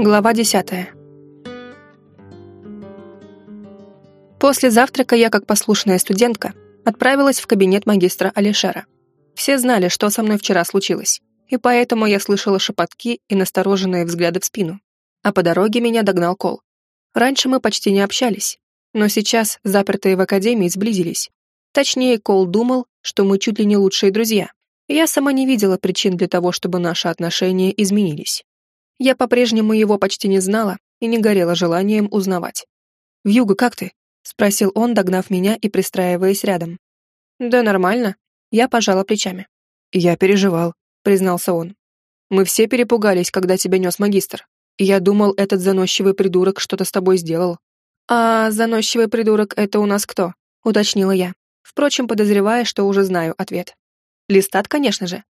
Глава десятая. После завтрака я, как послушная студентка, отправилась в кабинет магистра Алишера. Все знали, что со мной вчера случилось, и поэтому я слышала шепотки и настороженные взгляды в спину. А по дороге меня догнал Кол. Раньше мы почти не общались, но сейчас, запертые в академии, сблизились. Точнее, Кол думал, что мы чуть ли не лучшие друзья. Я сама не видела причин для того, чтобы наши отношения изменились. Я по-прежнему его почти не знала и не горела желанием узнавать. «Вьюга, как ты?» — спросил он, догнав меня и пристраиваясь рядом. «Да нормально». Я пожала плечами. «Я переживал», — признался он. «Мы все перепугались, когда тебя нес магистр. Я думал, этот заносчивый придурок что-то с тобой сделал». «А заносчивый придурок — это у нас кто?» — уточнила я, впрочем, подозревая, что уже знаю ответ. Листат, конечно же.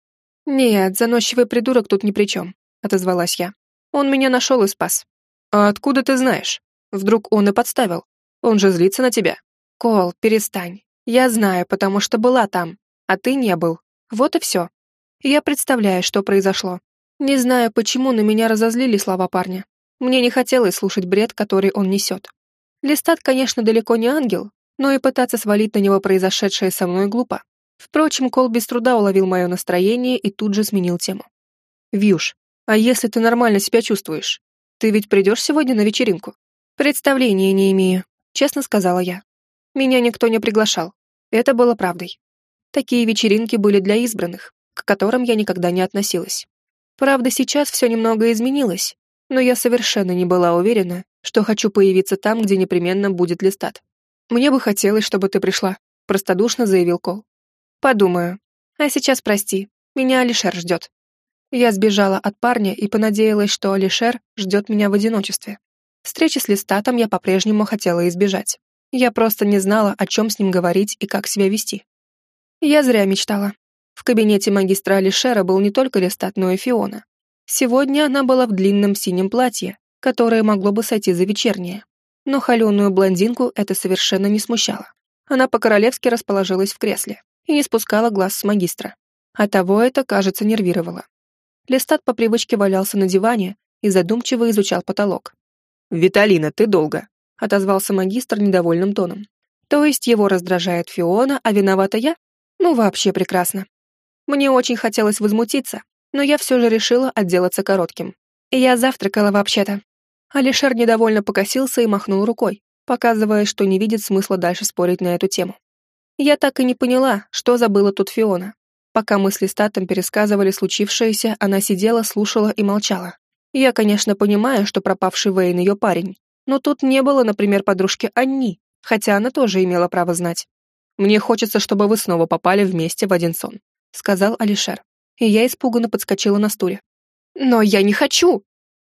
«Нет, заносчивый придурок тут ни при чем», — отозвалась я. «Он меня нашел и спас». «А откуда ты знаешь? Вдруг он и подставил? Он же злится на тебя». «Кол, перестань. Я знаю, потому что была там, а ты не был. Вот и все. Я представляю, что произошло. Не знаю, почему на меня разозлили слова парня. Мне не хотелось слушать бред, который он несет. Листат, конечно, далеко не ангел, но и пытаться свалить на него произошедшее со мной глупо. Впрочем, Кол без труда уловил мое настроение и тут же сменил тему. «Вьюш, а если ты нормально себя чувствуешь? Ты ведь придешь сегодня на вечеринку?» «Представления не имею», — честно сказала я. Меня никто не приглашал. Это было правдой. Такие вечеринки были для избранных, к которым я никогда не относилась. Правда, сейчас все немного изменилось, но я совершенно не была уверена, что хочу появиться там, где непременно будет листат. «Мне бы хотелось, чтобы ты пришла», — простодушно заявил Кол. Подумаю. А сейчас прости, меня Алишер ждет. Я сбежала от парня и понадеялась, что Алишер ждет меня в одиночестве. Встречи с Листатом я по-прежнему хотела избежать. Я просто не знала, о чем с ним говорить и как себя вести. Я зря мечтала. В кабинете магистра Алишера был не только Листат, но и Фиона. Сегодня она была в длинном синем платье, которое могло бы сойти за вечернее. Но холеную блондинку это совершенно не смущало. Она по-королевски расположилась в кресле и не спускала глаз с магистра. А того это, кажется, нервировало. Листат по привычке валялся на диване и задумчиво изучал потолок. «Виталина, ты долго», — отозвался магистр недовольным тоном. «То есть его раздражает Фиона, а виновата я? Ну, вообще прекрасно». Мне очень хотелось возмутиться, но я все же решила отделаться коротким. Я завтракала вообще-то. Алишер недовольно покосился и махнул рукой, показывая, что не видит смысла дальше спорить на эту тему. Я так и не поняла, что забыла тут Фиона. Пока мы с Листатом пересказывали случившееся, она сидела, слушала и молчала. Я, конечно, понимаю, что пропавший Вейн ее парень, но тут не было, например, подружки Анни, хотя она тоже имела право знать. «Мне хочется, чтобы вы снова попали вместе в один сон», — сказал Алишер. И я испуганно подскочила на стуле. «Но я не хочу!»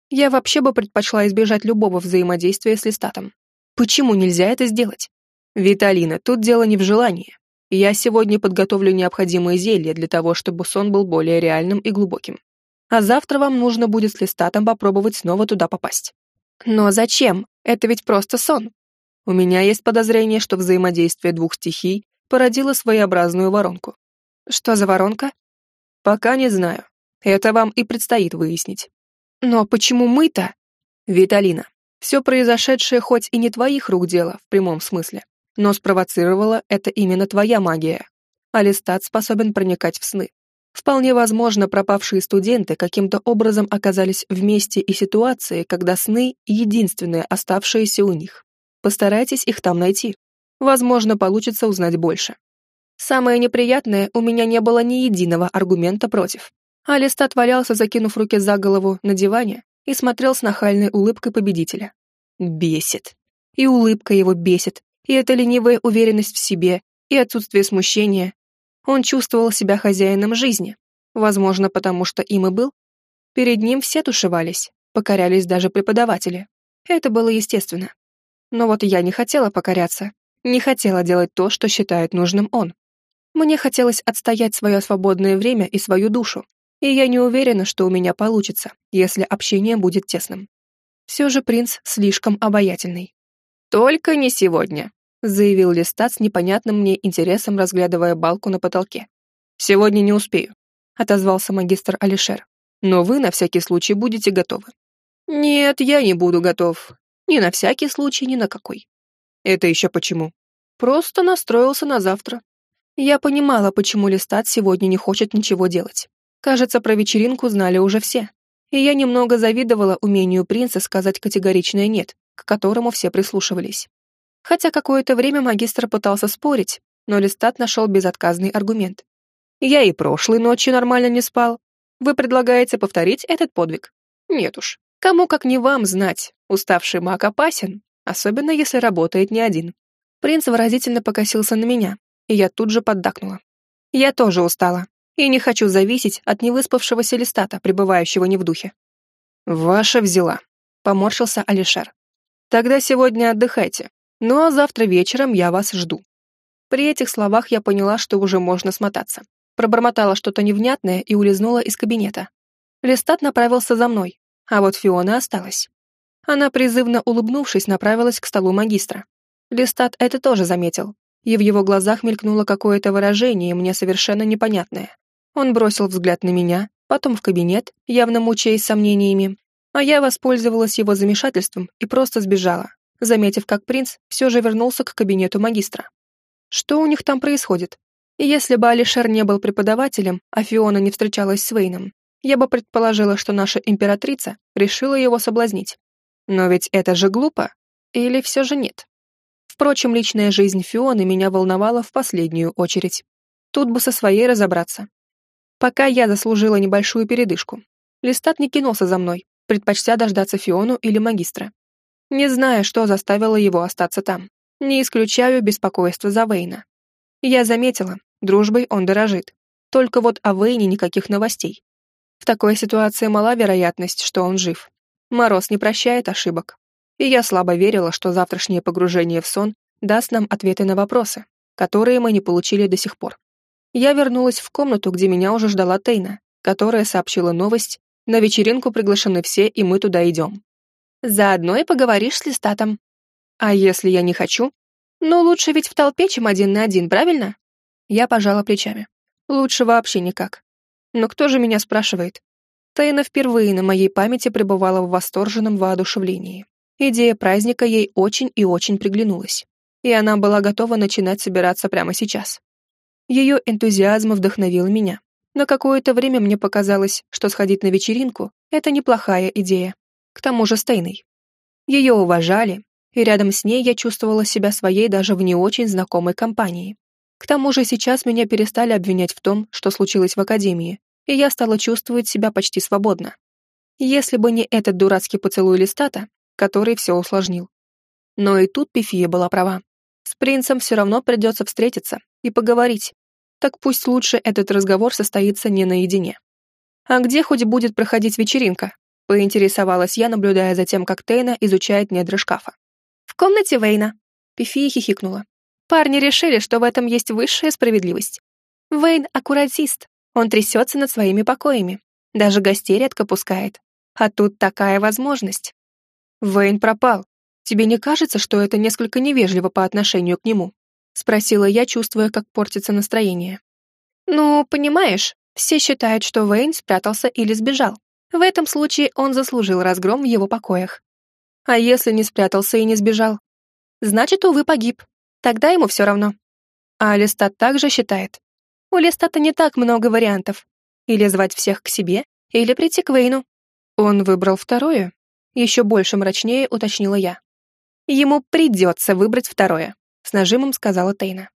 Я вообще бы предпочла избежать любого взаимодействия с Листатом. Почему нельзя это сделать? «Виталина, тут дело не в желании. Я сегодня подготовлю необходимые зелья для того, чтобы сон был более реальным и глубоким. А завтра вам нужно будет с листатом попробовать снова туда попасть». «Но зачем? Это ведь просто сон». У меня есть подозрение, что взаимодействие двух стихий породило своеобразную воронку. Что за воронка? Пока не знаю. Это вам и предстоит выяснить. Но почему мы-то? Виталина, все произошедшее хоть и не твоих рук дело в прямом смысле, но спровоцировала это именно твоя магия. Алистат способен проникать в сны. Вполне возможно, пропавшие студенты каким-то образом оказались в месте и ситуации, когда сны — единственные оставшиеся у них. Постарайтесь их там найти. Возможно, получится узнать больше. Самое неприятное, у меня не было ни единого аргумента против. Алистат валялся, закинув руки за голову на диване и смотрел с нахальной улыбкой победителя. Бесит. И улыбка его бесит, и эта ленивая уверенность в себе, и отсутствие смущения. Он чувствовал себя хозяином жизни, возможно, потому что им и был. Перед ним все тушевались, покорялись даже преподаватели. Это было естественно. Но вот я не хотела покоряться, не хотела делать то, что считает нужным он. Мне хотелось отстоять свое свободное время и свою душу, и я не уверена, что у меня получится, если общение будет тесным. Все же принц слишком обаятельный. «Только не сегодня», — заявил Листат с непонятным мне интересом, разглядывая балку на потолке. «Сегодня не успею», — отозвался магистр Алишер. «Но вы на всякий случай будете готовы». Нет, я не буду готов. Ни на всякий случай, ни на какой. Это еще почему? Просто настроился на завтра. Я понимала, почему Листат сегодня не хочет ничего делать. Кажется, про вечеринку знали уже все. И я немного завидовала умению принца сказать категоричное «нет», к которому все прислушивались. Хотя какое-то время магистр пытался спорить, но Листат нашел безотказный аргумент. «Я и прошлой ночью нормально не спал. Вы предлагаете повторить этот подвиг? Нет уж. Кому как не вам знать, уставший маг опасен, особенно если работает не один». Принц выразительно покосился на меня, и я тут же поддакнула. «Я тоже устала, и не хочу зависеть от невыспавшегося Листата, пребывающего не в духе». «Ваша взяла», — поморщился Алишер. «Тогда сегодня отдыхайте, ну а завтра вечером я вас жду». При этих словах я поняла, что уже можно смотаться. Пробормотала что-то невнятное и улизнула из кабинета. Листат направился за мной, а вот Фиона осталась. Она, призывно улыбнувшись, направилась к столу магистра. Листат это тоже заметил, и в его глазах мелькнуло какое-то выражение, мне совершенно непонятное. Он бросил взгляд на меня, потом в кабинет, явно мучаясь сомнениями, а я воспользовалась его замешательством и просто сбежала, заметив, как принц все же вернулся к кабинету магистра. Что у них там происходит? Если бы Алишер не был преподавателем, а Фиона не встречалась с Вейном, я бы предположила, что наша императрица решила его соблазнить. Но ведь это же глупо. Или все же нет? Впрочем, личная жизнь Фионы меня волновала в последнюю очередь. Тут бы со своей разобраться. Пока я заслужила небольшую передышку. Листат не кинулся за мной, предпочтя дождаться Фиону или магистра не зная, что заставило его остаться там. Не исключаю беспокойство за Вейна. Я заметила, дружбой он дорожит. Только вот о Вейне никаких новостей. В такой ситуации мала вероятность, что он жив. Мороз не прощает ошибок. И я слабо верила, что завтрашнее погружение в сон даст нам ответы на вопросы, которые мы не получили до сих пор. Я вернулась в комнату, где меня уже ждала Тейна, которая сообщила новость, на вечеринку приглашены все, и мы туда идем. Заодно и поговоришь с Листатом. А если я не хочу? Ну, лучше ведь в толпе, чем один на один, правильно? Я пожала плечами. Лучше вообще никак. Но кто же меня спрашивает? Тайна впервые на моей памяти пребывала в восторженном воодушевлении. Идея праздника ей очень и очень приглянулась. И она была готова начинать собираться прямо сейчас. Ее энтузиазм вдохновил меня. На какое-то время мне показалось, что сходить на вечеринку — это неплохая идея к тому же Стейной. Ее уважали, и рядом с ней я чувствовала себя своей даже в не очень знакомой компании. К тому же сейчас меня перестали обвинять в том, что случилось в академии, и я стала чувствовать себя почти свободно. Если бы не этот дурацкий поцелуй Листата, который все усложнил. Но и тут Пифия была права. С принцем все равно придется встретиться и поговорить. Так пусть лучше этот разговор состоится не наедине. А где хоть будет проходить вечеринка? Поинтересовалась я, наблюдая за тем, как Тейна изучает недра шкафа. «В комнате Вейна», — Пифия хихикнула. «Парни решили, что в этом есть высшая справедливость. Вейн — аккуратист, он трясется над своими покоями, даже гостей редко пускает. А тут такая возможность». «Вейн пропал. Тебе не кажется, что это несколько невежливо по отношению к нему?» — спросила я, чувствуя, как портится настроение. «Ну, понимаешь, все считают, что Вейн спрятался или сбежал. В этом случае он заслужил разгром в его покоях. А если не спрятался и не сбежал? Значит, увы, погиб. Тогда ему все равно. А Листат также считает. У Листата не так много вариантов. Или звать всех к себе, или прийти к Вейну. Он выбрал второе. Еще больше мрачнее уточнила я. Ему придется выбрать второе, с нажимом сказала Тейна.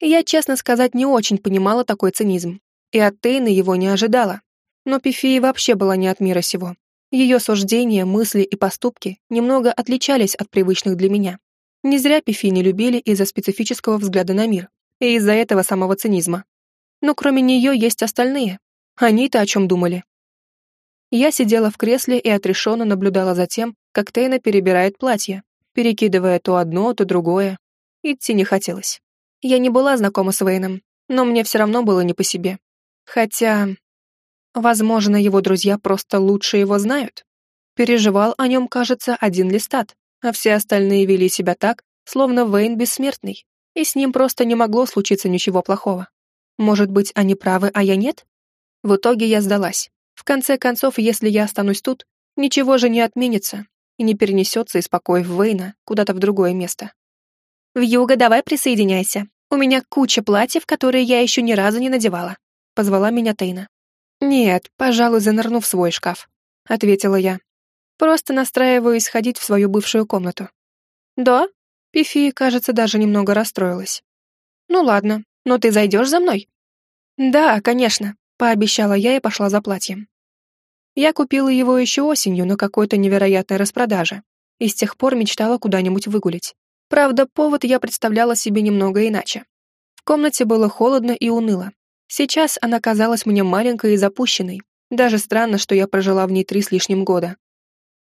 Я, честно сказать, не очень понимала такой цинизм. И от Тейны его не ожидала. Но Пифия вообще была не от мира сего. Ее суждения, мысли и поступки немного отличались от привычных для меня. Не зря Пифи не любили из-за специфического взгляда на мир и из-за этого самого цинизма. Но кроме нее есть остальные. Они-то о чем думали? Я сидела в кресле и отрешенно наблюдала за тем, как Тейна перебирает платье, перекидывая то одно, то другое. Идти не хотелось. Я не была знакома с Вейном, но мне все равно было не по себе. Хотя Возможно, его друзья просто лучше его знают. Переживал о нем, кажется, один листат, а все остальные вели себя так, словно Вейн бессмертный, и с ним просто не могло случиться ничего плохого. Может быть, они правы, а я нет? В итоге я сдалась. В конце концов, если я останусь тут, Ничего же не отменится и не перенесется из покоев Вейна куда-то в другое место. «В Юго давай присоединяйся. У меня куча платьев, которые я еще ни разу не надевала», — позвала меня Тейна. «Нет, пожалуй, занырну в свой шкаф», — ответила я. «Просто настраиваюсь ходить в свою бывшую комнату». «Да?» — Пифи, кажется, даже немного расстроилась. «Ну ладно, но ты зайдешь за мной?» «Да, конечно», — пообещала я и пошла за платьем. Я купила его еще осенью на какой-то невероятной распродаже и с тех пор мечтала куда-нибудь выгулить. Правда, повод я представляла себе немного иначе. В комнате было холодно и уныло. Сейчас она казалась мне маленькой и запущенной. Даже странно, что я прожила в ней три с лишним года.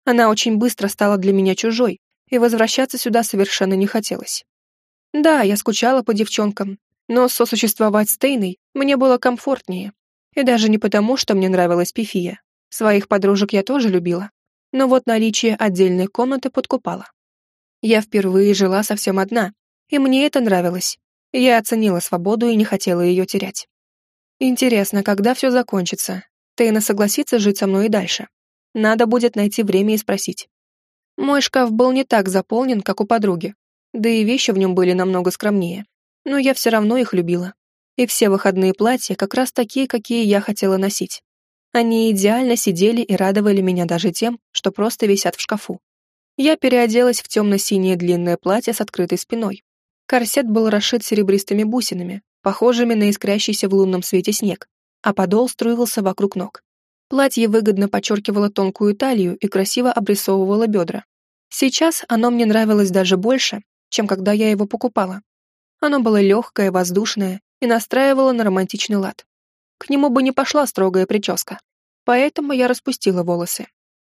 Она очень быстро стала для меня чужой, и возвращаться сюда совершенно не хотелось. Да, я скучала по девчонкам, но сосуществовать с Тейной мне было комфортнее. И даже не потому, что мне нравилась Пифия. Своих подружек я тоже любила. Но вот наличие отдельной комнаты подкупало. Я впервые жила совсем одна, и мне это нравилось. Я оценила свободу и не хотела ее терять. Интересно, когда все закончится? Тейна согласится жить со мной и дальше? Надо будет найти время и спросить. Мой шкаф был не так заполнен, как у подруги, да и вещи в нем были намного скромнее. Но я все равно их любила. И все выходные платья как раз такие, какие я хотела носить. Они идеально сидели и радовали меня даже тем, что просто висят в шкафу. Я переоделась в темно-синее длинное платье с открытой спиной. Корсет был расшит серебристыми бусинами, похожими на искрящийся в лунном свете снег, а подол струился вокруг ног. Платье выгодно подчеркивало тонкую талию и красиво обрисовывало бедра. Сейчас оно мне нравилось даже больше, чем когда я его покупала. Оно было легкое, воздушное и настраивало на романтичный лад. К нему бы не пошла строгая прическа. Поэтому я распустила волосы.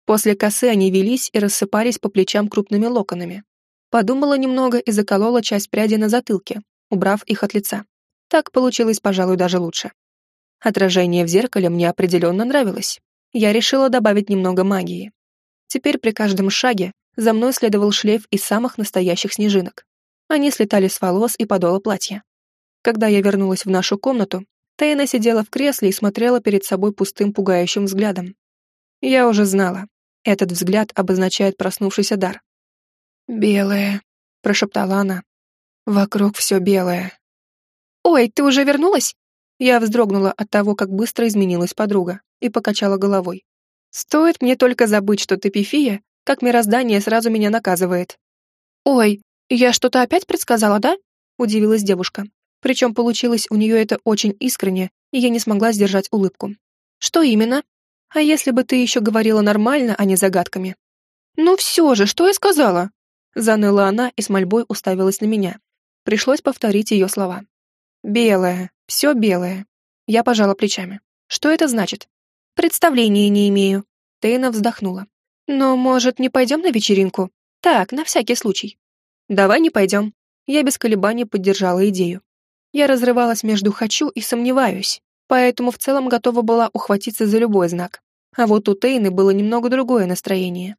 После косы они велись и рассыпались по плечам крупными локонами. Подумала немного и заколола часть пряди на затылке, убрав их от лица. Так получилось, пожалуй, даже лучше. Отражение в зеркале мне определенно нравилось. Я решила добавить немного магии. Теперь при каждом шаге за мной следовал шлейф из самых настоящих снежинок. Они слетали с волос и подола платья. Когда я вернулась в нашу комнату, Тейна сидела в кресле и смотрела перед собой пустым пугающим взглядом. Я уже знала, этот взгляд обозначает проснувшийся дар. «Белое», — прошептала она. «Вокруг все белое». «Ой, ты уже вернулась?» Я вздрогнула от того, как быстро изменилась подруга, и покачала головой. «Стоит мне только забыть, что ты пифия, как мироздание сразу меня наказывает». «Ой, я что-то опять предсказала, да?» — удивилась девушка. Причем получилось у нее это очень искренне, и я не смогла сдержать улыбку. «Что именно?» А если бы ты еще говорила нормально, а не загадками? Ну все же, что я сказала? Заныла она и с мольбой уставилась на меня. Пришлось повторить ее слова. Белое, все белое. Я пожала плечами. Что это значит? Представления не имею. Тейна вздохнула. Но, может, не пойдем на вечеринку? Так, на всякий случай. Давай не пойдем. Я без колебаний поддержала идею. Я разрывалась между «хочу» и «сомневаюсь», поэтому в целом готова была ухватиться за любой знак. А вот у Тейны было немного другое настроение.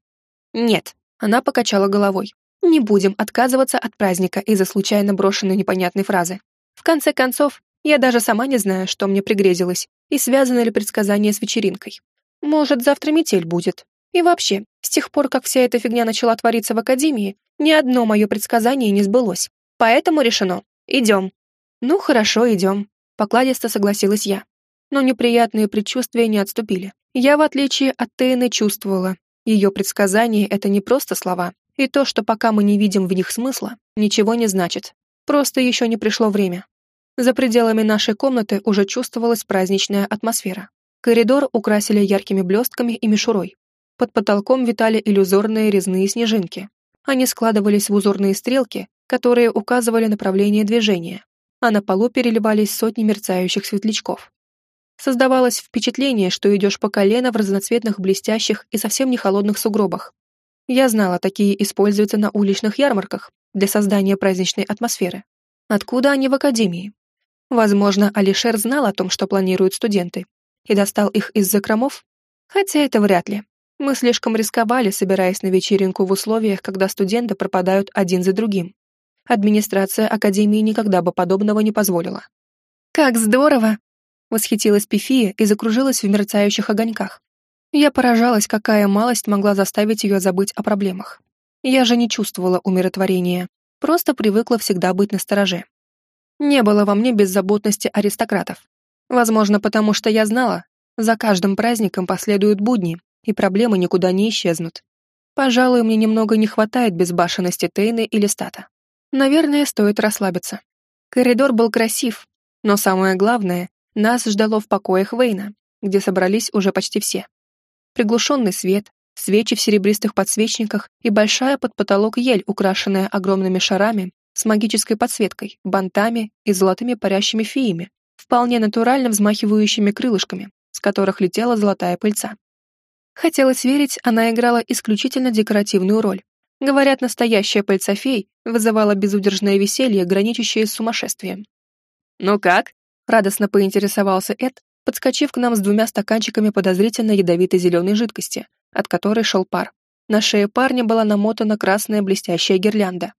«Нет», — она покачала головой. «Не будем отказываться от праздника из-за случайно брошенной непонятной фразы. В конце концов, я даже сама не знаю, что мне пригрезилось, и связано ли предсказание с вечеринкой. Может, завтра метель будет. И вообще, с тех пор, как вся эта фигня начала твориться в Академии, ни одно мое предсказание не сбылось. Поэтому решено. Идем. Ну, хорошо, идем. Покладисто согласилась я. Но неприятные предчувствия не отступили. Я, в отличие от Тейны, чувствовала. Ее предсказания — это не просто слова. И то, что пока мы не видим в них смысла, ничего не значит. Просто еще не пришло время. За пределами нашей комнаты уже чувствовалась праздничная атмосфера. Коридор украсили яркими блестками и мишурой. Под потолком витали иллюзорные резные снежинки. Они складывались в узорные стрелки, которые указывали направление движения, а на полу переливались сотни мерцающих светлячков. Создавалось впечатление, что идешь по колено в разноцветных блестящих и совсем не холодных сугробах. Я знала, такие используются на уличных ярмарках для создания праздничной атмосферы. Откуда они в академии? Возможно, Алишер знал о том, что планируют студенты, и достал их из закромов? Хотя это вряд ли. Мы слишком рисковали, собираясь на вечеринку в условиях, когда студенты пропадают один за другим администрация Академии никогда бы подобного не позволила. «Как здорово!» — восхитилась Пифия и закружилась в мерцающих огоньках. Я поражалась, какая малость могла заставить ее забыть о проблемах. Я же не чувствовала умиротворения, просто привыкла всегда быть настороже. Не было во мне беззаботности аристократов. Возможно, потому что я знала, за каждым праздником последуют будни, и проблемы никуда не исчезнут. Пожалуй, мне немного не хватает безбашенности Тейны или Стата. Наверное, стоит расслабиться. Коридор был красив, но самое главное, нас ждало в покоях Вейна, где собрались уже почти все. Приглушенный свет, свечи в серебристых подсвечниках и большая под потолок ель, украшенная огромными шарами с магической подсветкой, бантами и золотыми парящими феями, вполне натурально взмахивающими крылышками, с которых летела золотая пыльца. Хотелось верить, она играла исключительно декоративную роль. Говорят, настоящая пыльца фей вызывала безудержное веселье, граничащее с сумасшествием. «Ну как?» — радостно поинтересовался Эд, подскочив к нам с двумя стаканчиками подозрительно ядовитой зеленой жидкости, от которой шел пар. На шее парня была намотана красная блестящая гирлянда.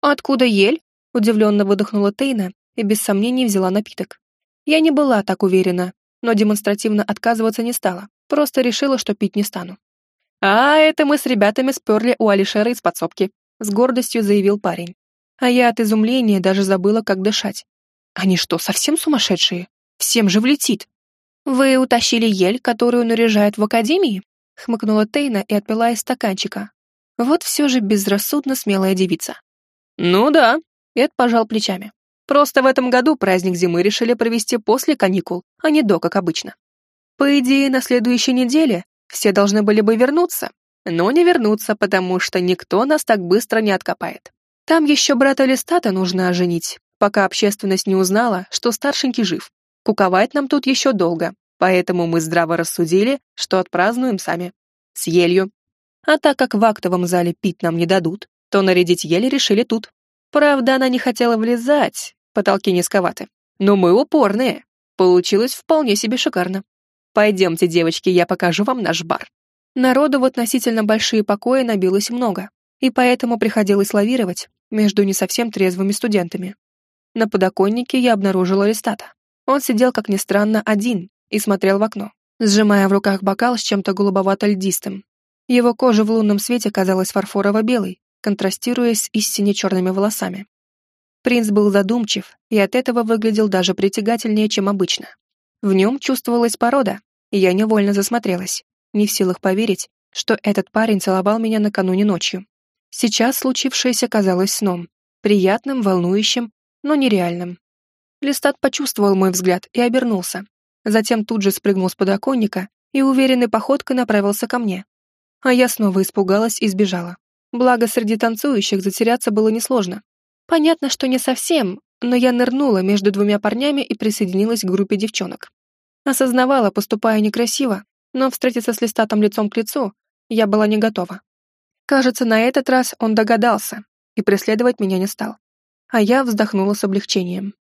«Откуда ель?» — удивленно выдохнула Тейна и без сомнений взяла напиток. Я не была так уверена, но демонстративно отказываться не стала, просто решила, что пить не стану. «А, это мы с ребятами сперли у Алишера из подсобки», — с гордостью заявил парень. А я от изумления даже забыла, как дышать. «Они что, совсем сумасшедшие? Всем же влетит!» «Вы утащили ель, которую наряжают в академии?» — хмыкнула Тейна и отпила из стаканчика. Вот все же безрассудно смелая девица. «Ну да», — Эд пожал плечами. «Просто в этом году праздник зимы решили провести после каникул, а не до, как обычно. По идее, на следующей неделе все должны были бы вернуться, но не вернуться, потому что никто нас так быстро не откопает. Там еще брата Листата нужно оженить, пока общественность не узнала, что старшенький жив. Куковать нам тут еще долго, поэтому мы здраво рассудили, что отпразднуем сами. С елью. А так как в актовом зале пить нам не дадут, то нарядить ель решили тут. Правда, она не хотела влезать, потолки низковаты. Но мы упорные. Получилось вполне себе шикарно. Пойдемте, девочки, я покажу вам наш бар. Народу в относительно большие покои набилось много, и поэтому приходилось лавировать между не совсем трезвыми студентами. На подоконнике я обнаружила Листата. Он сидел, как ни странно, один и смотрел в окно, сжимая в руках бокал с чем-то голубовато-льдистым. Его кожа в лунном свете казалась фарфорово-белой, контрастируя с истине черными волосами. Принц был задумчив и от этого выглядел даже притягательнее, чем обычно. В нем чувствовалась порода, и я невольно засмотрелась, не в силах поверить, что этот парень целовал меня накануне ночью. Сейчас случившееся казалось сном, приятным, волнующим, но нереальным. Листат почувствовал мой взгляд и обернулся. Затем тут же спрыгнул с подоконника и уверенной походкой направился ко мне. А я снова испугалась и сбежала. Благо, среди танцующих затеряться было несложно. Понятно, что не совсем, но я нырнула между двумя парнями и присоединилась к группе девчонок. Осознавала, поступая некрасиво, но встретиться с Листатом лицом к лицу я была не готова. Кажется, на этот раз он догадался и преследовать меня не стал. А я вздохнула с облегчением.